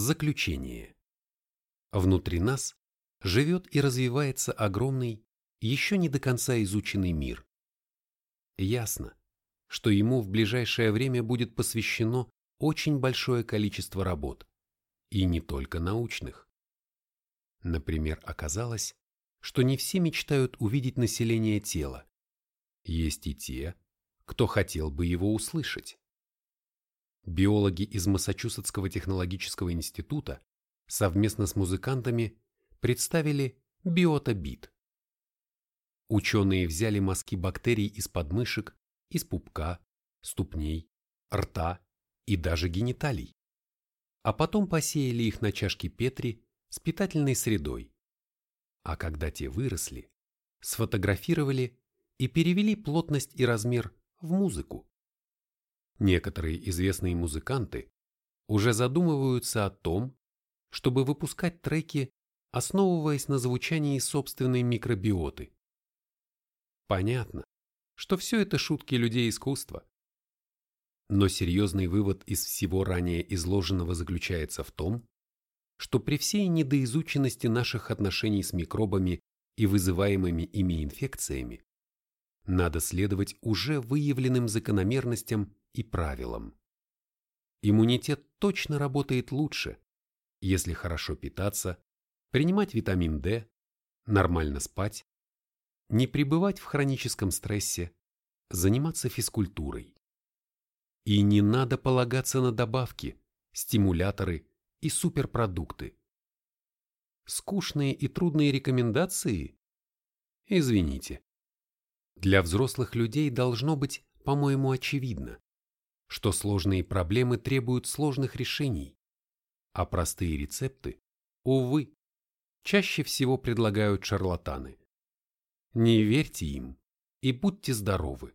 Заключение. Внутри нас живет и развивается огромный, еще не до конца изученный мир. Ясно, что ему в ближайшее время будет посвящено очень большое количество работ, и не только научных. Например, оказалось, что не все мечтают увидеть население тела. Есть и те, кто хотел бы его услышать. Биологи из Массачусетского технологического института совместно с музыкантами представили биотобит. Ученые взяли мазки бактерий из подмышек, из пупка, ступней, рта и даже гениталий, а потом посеяли их на чашке Петри с питательной средой. А когда те выросли, сфотографировали и перевели плотность и размер в музыку. Некоторые известные музыканты уже задумываются о том, чтобы выпускать треки, основываясь на звучании собственной микробиоты. Понятно, что все это шутки людей искусства. Но серьезный вывод из всего ранее изложенного заключается в том, что при всей недоизученности наших отношений с микробами и вызываемыми ими инфекциями, надо следовать уже выявленным закономерностям и правилам. Иммунитет точно работает лучше, если хорошо питаться, принимать витамин D, нормально спать, не пребывать в хроническом стрессе, заниматься физкультурой. И не надо полагаться на добавки, стимуляторы и суперпродукты. Скучные и трудные рекомендации? Извините. Для взрослых людей должно быть, по-моему, очевидно, что сложные проблемы требуют сложных решений, а простые рецепты, увы, чаще всего предлагают шарлатаны. Не верьте им и будьте здоровы.